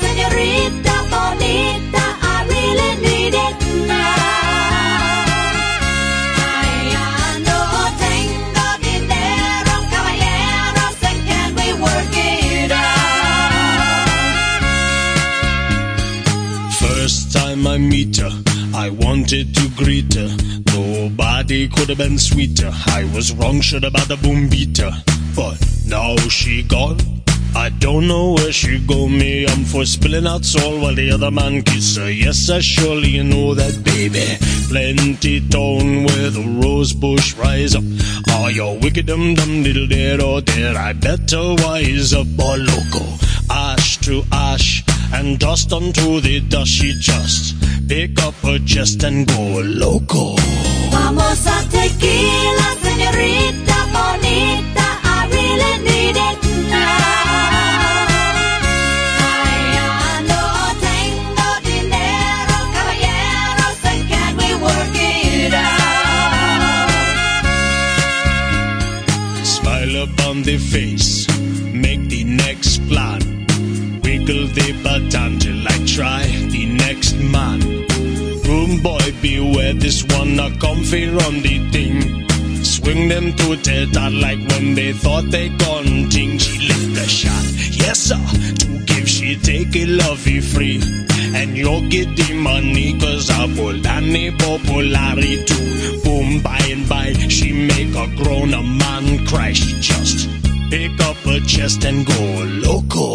señorita bonita. I really need it now. No tengo dinero, we work it out? First time I meet her, I wanted to greet her. Nobody could have been sweeter. I was wrong, should have had a boom beater. But now she gone. I don't know where she go. Me, I'm for spilling out soul while the other man kiss her. Yes, I surely you know that, baby. Plenty town where the rose bush rise up. Oh, you wicked dum dum diddle dead or dead. I better wise up, or loco. Ash to ash and dust unto the dust. She just pick up her chest and go loco. Vamos the face, make the next plan. Wiggle the button till I try the next man. Boom boy, beware this one, a comfy on the thing. Swing them to out like when they thought they gone ting. She lift the shot, yes sir. To give she take it lovey free. And you'll get the money cause I pull any popularity. Boom by and by, she make a grown a man cry. She just pick up her chest and go loco.